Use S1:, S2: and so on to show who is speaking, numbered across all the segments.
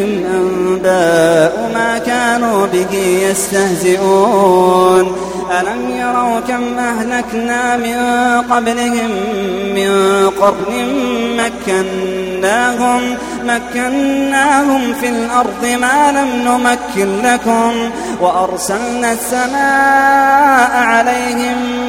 S1: أنباء ما كانوا به يستهزئون. ألم يروا كم أهلكنا من قبلهم من قرن مكناهم مكناهم في الأرض ما لم نمكن لكم وأرسلنا السماء عليهم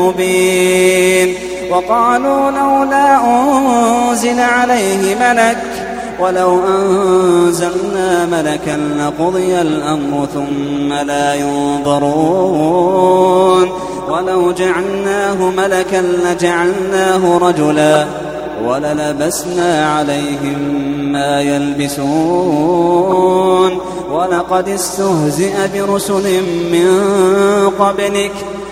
S1: مبين. وقالوا لولا أنزل عليه ملك ولو أنزلنا ملكا لقضي الأمر ثم لا ينظرون. ولو جعلناه ملكا لجعلناه رجلا وللبسنا عليهم ما يلبسون. ولقد استهزئ برسل من قبلك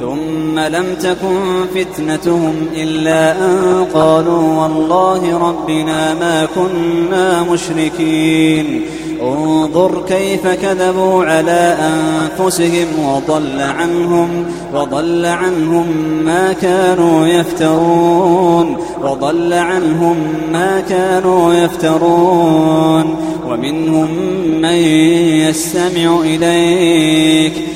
S1: ثم لم تكن فتنتهم إلا أن قالوا والله ربنا ما كنا مشركين. انظر كيف كذبوا على أنفسهم وضل عنهم وضل عنهم ما كانوا يفترون وضل عنهم ما كانوا يفترون. ومنهم من يستمع إليك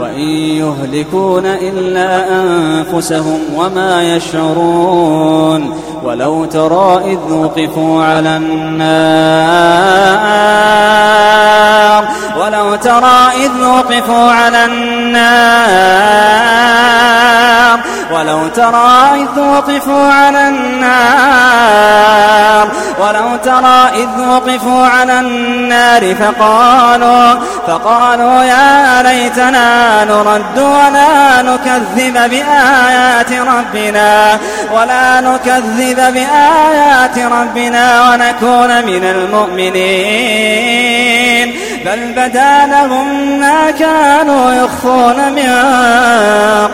S1: وإن يهلكون إلا أنفسهم وما يشعرون ولو ترى إذ وقفوا على النار ولو ترى إذ وقفوا على النار ولو ترى إذ وقفوا على النار ولو ترى إذ وقفوا على النار فقالوا فقالوا يا ليتنا نرد ولا نكذب بآيات ربنا ولا نكذب بآيات ربنا ونكون من المؤمنين. بل بدا لهم ما كانوا يخفون من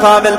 S1: قبل.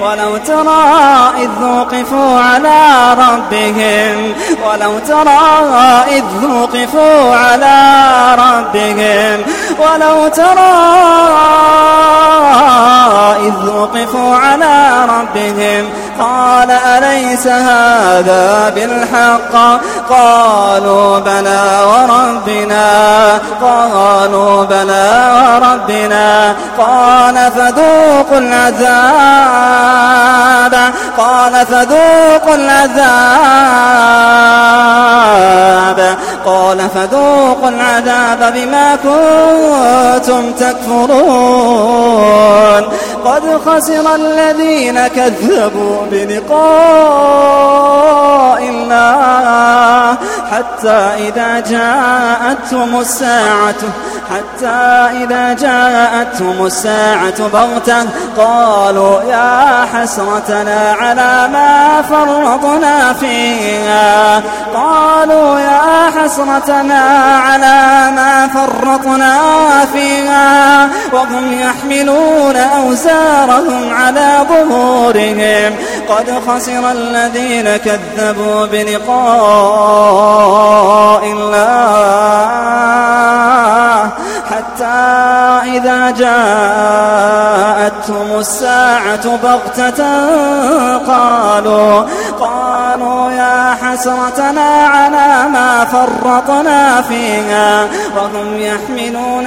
S1: ولو ترى إذ وقفوا على ربهم ولو ترى إذ وقفوا على ربهم ولو ترى إذ وقفوا على ربهم. قال أليس هذا بالحق؟ قالوا بلى وربنا. قالوا بلى وربنا. قال فذوقوا العذاب. قال فذوقوا العذاب. قال فذوقوا العذاب بما كنتم تكفرون. قد خسر الذين كذبوا الله حتى إذا جاءتهم الساعة حتى إذا جاءتهم الساعة بغتة قالوا يا حسرتنا على ما فرطنا فيها. قالوا يا حسرتنا على ما فرطنا فيها. وهم يحملون أوزارهم على ظهورهم. قد خسر الذين كذبوا بلقاء الله حتى إذا جاءتهم الساعة بغتة قالوا قالوا يا حسرتنا على ما فرطنا فيها وهم يحملون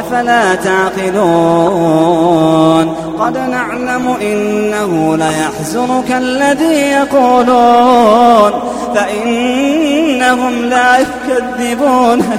S1: أفلا تعقلون؟ قد نعلم إنه ليحزنك الذي يقولون فإنهم لا يكذبونك.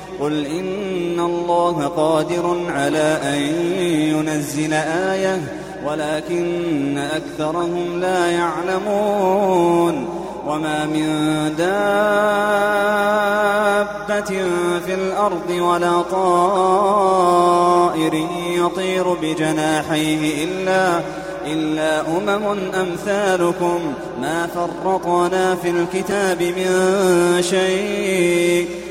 S1: قل إن الله قادر على أن ينزل آية ولكن أكثرهم لا يعلمون وما من دابة في الأرض ولا طائر يطير بجناحيه إلا إلا أمم أمثالكم ما فرطنا في الكتاب من شيء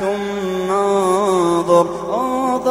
S1: ثم انظر.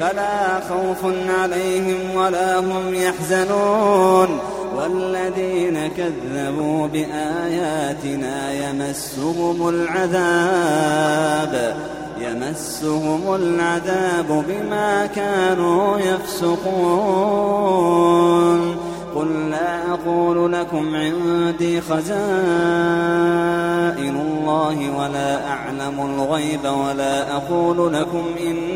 S1: فلا خوف عليهم ولا هم يحزنون والذين كذبوا بآياتنا يمسهم العذاب يمسهم العذاب بما كانوا يفسقون قل لا أقول لكم عندي خزائن الله ولا أعلم الغيب ولا أقول لكم إني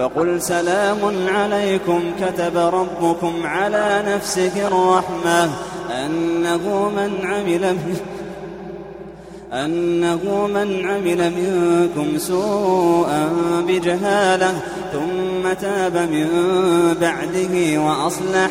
S1: فقل سلام عليكم كتب ربكم على نفسه الرحمة. أنه من عمل أنه من عمل منكم سوءا بجهالة ثم تاب من بعده وأصلح.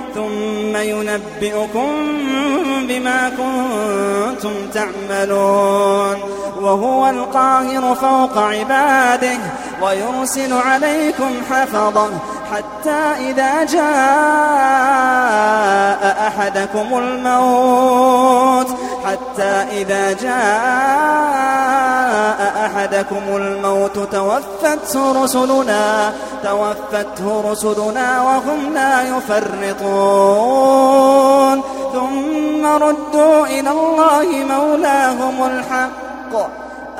S1: ثم ينبئكم بما كنتم تعملون. وهو القاهر فوق عباده. ويرسل عليكم حفظه حتى إذا جاء أحدكم الموت حتى إذا جاء أحدكم الموت توفته رسلنا توفته رسلنا وهم لا يفرطون. ثم ردوا إلى الله مولاهم الحق.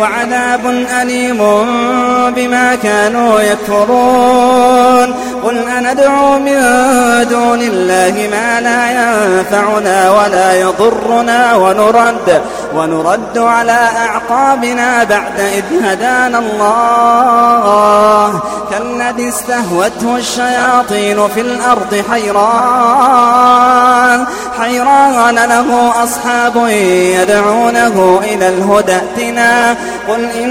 S1: وعذاب أليم بما كانوا يكفرون. قل أندعو من دون الله ما لا ينفعنا ولا يضرنا ونرد. ونرد على أعقابنا بعد إذ هدانا الله. كالذي استهوته الشياطين في الأرض حيران. حيران له أصحاب يدعونه إلى الهدى قل إن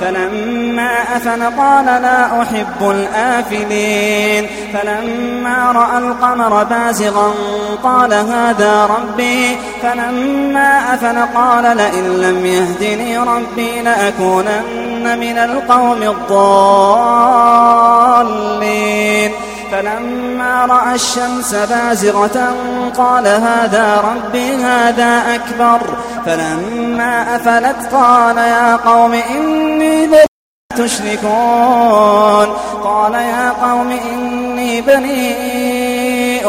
S1: فلما أفل قال لا أحب الآفلين. فلما رأى القمر بازغا قال هذا ربي. فلما أفل قال لئن لم يهدني ربي لأكونن من القوم الضالين. فلما رأى الشمس بازغة قال هذا ربي هذا أكبر. فلما أفلت قال يا قوم إني تشركون. قال يا قوم إني بريء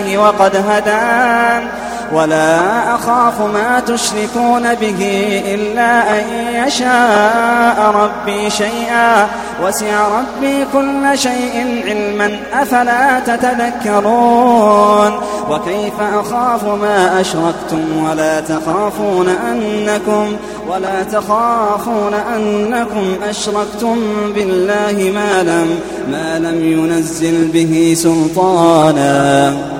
S1: الله وقد هدان. ولا أخاف ما تشركون به إلا أن يشاء ربي شيئا. وسع ربي كل شيء علما. أفلا تتذكرون؟ وكيف أخاف ما أشركتم؟ ولا تخافون أنكم ولا تخافون أنكم أشركتم بالله ما لم ما لم ينزل به سلطانا.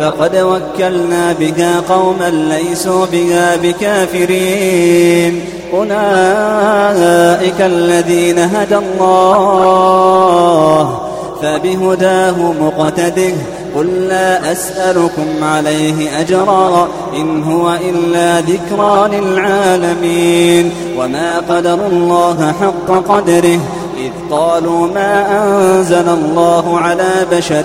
S1: فقد وكلنا بها قوما ليسوا بها بكافرين. أولئك الذين هدى الله. فبهداه مقتده. قل لا أسألكم عليه أجرا. إن هو إلا ذكرى للعالمين. وما قدر الله حق قدره. إذ قالوا ما أنزل الله على بشر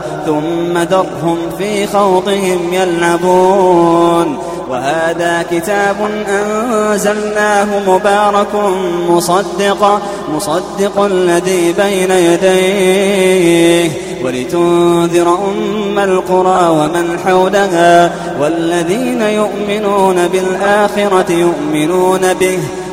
S1: ثم ذرهم في خوضهم يلعبون. وهذا كتاب أنزلناه مبارك مصدق مصدق الذي بين يديه. ولتنذر أم القرى ومن حولها والذين يؤمنون بالآخرة يؤمنون به.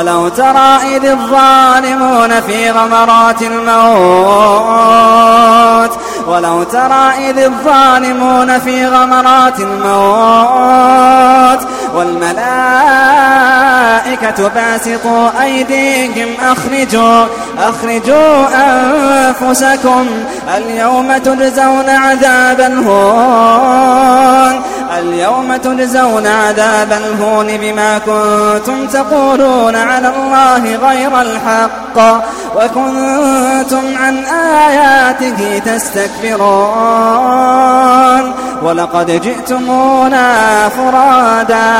S1: ولو ترى إذ الظالمون في غمرات الموت ولو ترى إذ الظالمون في غمرات الموت والملائكة باسطوا أيديهم أخرجوا أخرجوا أنفسكم. اليوم تجزون عذاب الهون. اليوم تجزون عذاب الهون بما كنتم تقولون على الله غير الحق. وكنتم عن آياته تستكبرون. ولقد جئتمونا فرادا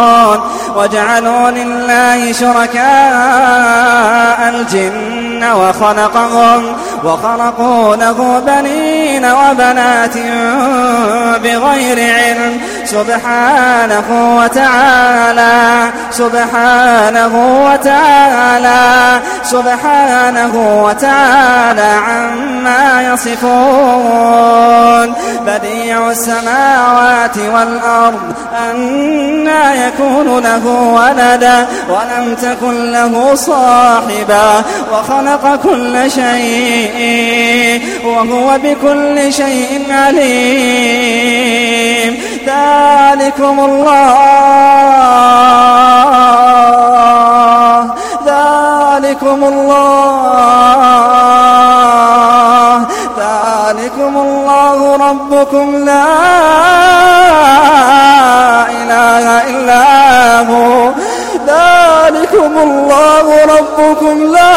S1: وجعلوا لله شركاء الجن وخلقهم وخلقوا له بنين وبنات بغير علم سبحانه وتعالى سبحانه وتعالى سبحانه وتعالى عما يصفون. بديع السماوات والأرض أنا يكون له ولدا ولم تكن له صاحبا وخلق كل شيء وهو بكل شيء عليم. ذلكم الله. ذلكم الله. ذلكم الله ربكم. لا إله إلا هو. ذلكم الله ربكم. لا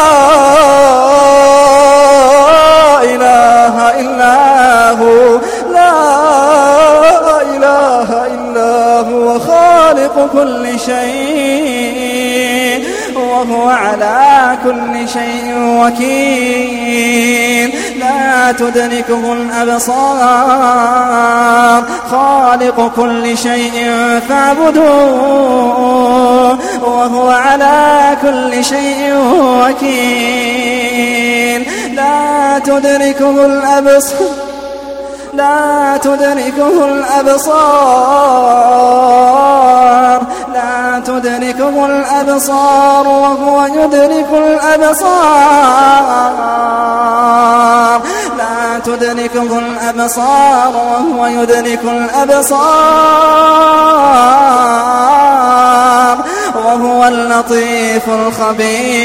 S1: إله إلا هو. خالق كل شيء وهو على كل شيء وكيل. لا تدركه الأبصار. خالق كل شيء فاعبدوه وهو على كل شيء وكيل. لا تدركه الأبصار. لا تدركه الأبصار لا تدركه الأبصار وهو يدرك الأبصار لا تدركه الأبصار وهو يدرك الأبصار وهو اللطيف الخبير.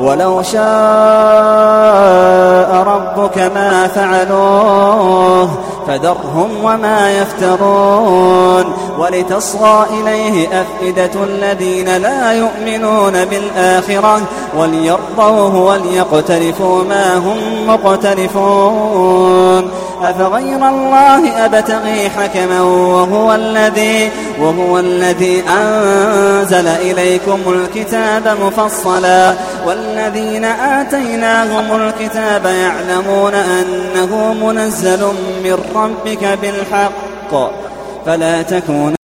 S1: ولو شاء ربك ما فعلوه فذرهم وما يفترون ولتصغى إليه أفئدة الذين لا يؤمنون بالآخرة وليرضوه وليقترفوا ما هم مقترفون أفغير الله أبتغي حكما وهو الذي وهو الذي أنزل إليكم الكتاب مفصلا والذين آتيناهم الكتاب يعلمون أنه منزل من ربك بالحق فلا تكون